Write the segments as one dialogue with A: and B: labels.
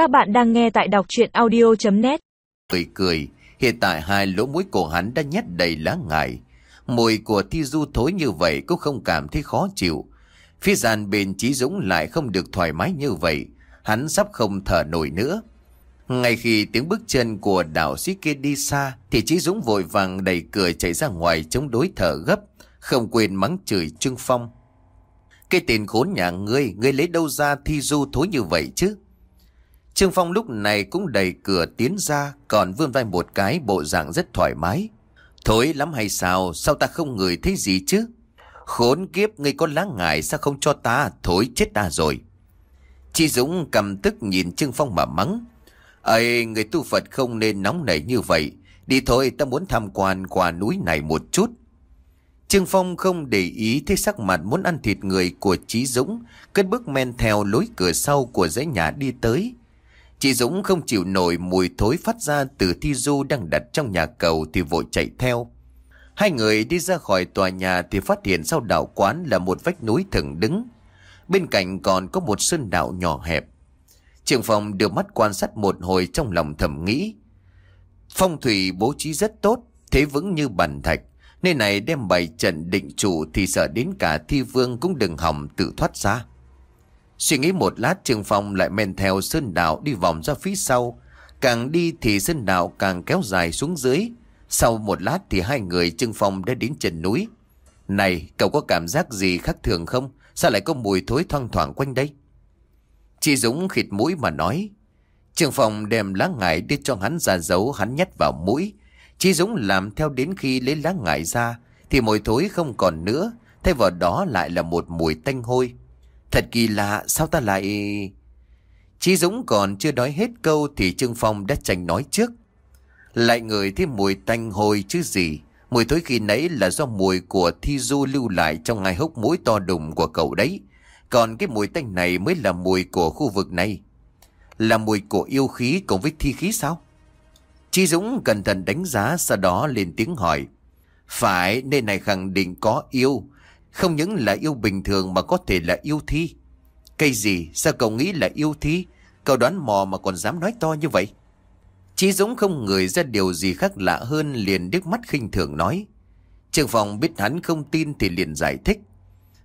A: Các bạn đang nghe tại đọc chuyện audio.net
B: Cười cười, hiện tại hai lỗ mũi của hắn đã nhét đầy lá ngải. Mùi của thi du thối như vậy cũng không cảm thấy khó chịu. Phía gian bên Chí Dũng lại không được thoải mái như vậy. Hắn sắp không thở nổi nữa. Ngay khi tiếng bước chân của đạo sĩ kia đi xa thì Chí Dũng vội vàng đẩy cửa chạy ra ngoài chống đối thở gấp. Không quên mắng chửi Trương Phong. Cái tên khốn nhà ngươi, ngươi lấy đâu ra thi du thối như vậy chứ? Trương Phong lúc này cũng đẩy cửa tiến ra, còn vươn vai một cái bộ dạng rất thoải mái. Thối lắm hay sao, sao ta không ngửi thấy gì chứ? Khốn kiếp, ngươi có lá ngải sao không cho ta, thối chết ta rồi. Chị Dũng cầm tức nhìn Trương Phong mà mắng. ấy người tu Phật không nên nóng nảy như vậy. Đi thôi, ta muốn tham quan qua núi này một chút. Trương Phong không để ý thấy sắc mặt muốn ăn thịt người của Chí Dũng, cất bước men theo lối cửa sau của dãy nhà đi tới. Chị Dũng không chịu nổi mùi thối phát ra từ thi du đang đặt trong nhà cầu thì vội chạy theo. Hai người đi ra khỏi tòa nhà thì phát hiện sau đạo quán là một vách núi thẳng đứng. Bên cạnh còn có một sơn đạo nhỏ hẹp. Trường phòng đưa mắt quan sát một hồi trong lòng thầm nghĩ. Phong thủy bố trí rất tốt, thế vững như bàn thạch. Nơi này đem bày trận định chủ thì sợ đến cả thi vương cũng đừng hỏng tự thoát ra. Suy nghĩ một lát Trương Phong lại men theo sơn đạo đi vòng ra phía sau. Càng đi thì sơn đạo càng kéo dài xuống dưới. Sau một lát thì hai người Trương Phong đã đến chân núi. Này, cậu có cảm giác gì khác thường không? Sao lại có mùi thối thoang thoảng quanh đây? Chị Dũng khịt mũi mà nói. Trương Phong đem lá ngải đi cho hắn ra giấu hắn nhét vào mũi. Chị Dũng làm theo đến khi lấy lá ngải ra thì mùi thối không còn nữa. Thay vào đó lại là một mùi tanh hôi. Thật kỳ lạ sao ta lại... Chí Dũng còn chưa nói hết câu thì Trương Phong đã tranh nói trước. Lại ngửi thấy mùi tanh hôi chứ gì. Mùi thối khi nãy là do mùi của Thi Du lưu lại trong ngày hốc mũi to đùng của cậu đấy. Còn cái mùi tanh này mới là mùi của khu vực này. Là mùi của yêu khí cùng với thi khí sao? Chi Dũng cẩn thận đánh giá sau đó lên tiếng hỏi. Phải, nơi này khẳng định có yêu. Không những là yêu bình thường mà có thể là yêu thi. Cây gì? Sao cậu nghĩ là yêu thi? Cậu đoán mò mà còn dám nói to như vậy? Chí Dũng không ngửi ra điều gì khác lạ hơn liền đứt mắt khinh thường nói. Trường phòng biết hắn không tin thì liền giải thích.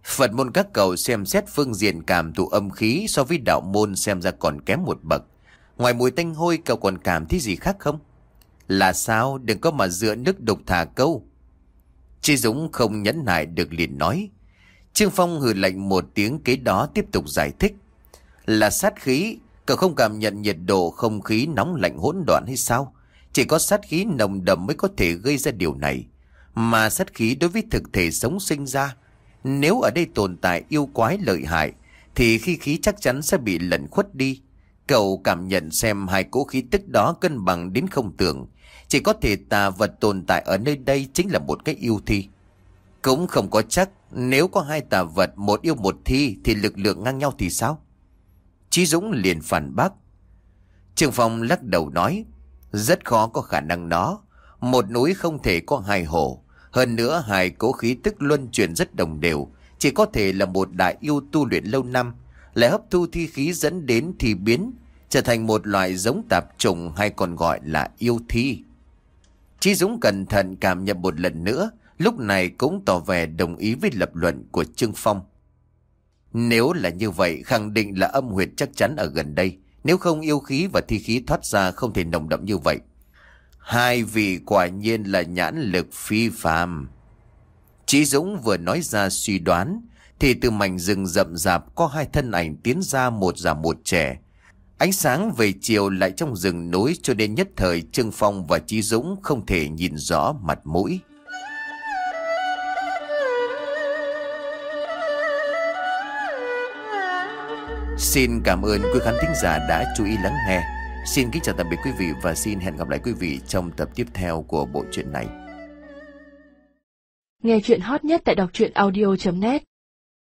B: Phật môn các cậu xem xét phương diện cảm thụ âm khí so với đạo môn xem ra còn kém một bậc. Ngoài mùi tanh hôi, cậu còn cảm thấy gì khác không? Là sao? Đừng có mà dựa nước đục thả câu. Chi Dũng không nhẫn nại được liền nói. Trương Phong hừ lạnh một tiếng kế đó tiếp tục giải thích. Là sát khí, cậu không cảm nhận nhiệt độ không khí nóng lạnh hỗn loạn hay sao? Chỉ có sát khí nồng đậm mới có thể gây ra điều này. Mà sát khí đối với thực thể sống sinh ra, nếu ở đây tồn tại yêu quái lợi hại, thì khi khí chắc chắn sẽ bị lẩn khuất đi. Cậu cảm nhận xem hai cỗ khí tức đó cân bằng đến không tưởng. Chỉ có thể tà vật tồn tại ở nơi đây chính là một cái yêu thi. Cũng không có chắc nếu có hai tà vật một yêu một thi thì lực lượng ngang nhau thì sao? Chí Dũng liền phản bác. Trường Phong lắc đầu nói, rất khó có khả năng đó. Một núi không thể có hai hồ. Hơn nữa hai cố khí tức luân chuyển rất đồng đều. Chỉ có thể là một đại yêu tu luyện lâu năm. Lại hấp thu thi khí dẫn đến thì biến. Trở thành một loại giống tạp trùng hay còn gọi là yêu thi. Chí Dũng cẩn thận cảm nhận một lần nữa, lúc này cũng tỏ vẻ đồng ý với lập luận của Trương Phong. Nếu là như vậy, khẳng định là âm huyệt chắc chắn ở gần đây. Nếu không yêu khí và thi khí thoát ra không thể nồng đậm như vậy. Hai vị quả nhiên là nhãn lực phi phàm. Chí Dũng vừa nói ra suy đoán, thì từ mảnh rừng rậm rạp có hai thân ảnh tiến ra một già một trẻ. Ánh sáng về chiều lại trong rừng núi cho đến nhất thời, Trương Phong và Chí Dũng không thể nhìn rõ mặt mũi. Xin cảm ơn quý khán thính giả đã chú ý lắng nghe. Xin kính chào tạm biệt quý vị và xin hẹn gặp lại quý vị trong tập tiếp theo của bộ truyện này.
A: Nghe chuyện hot nhất tại đọc truyện audio.net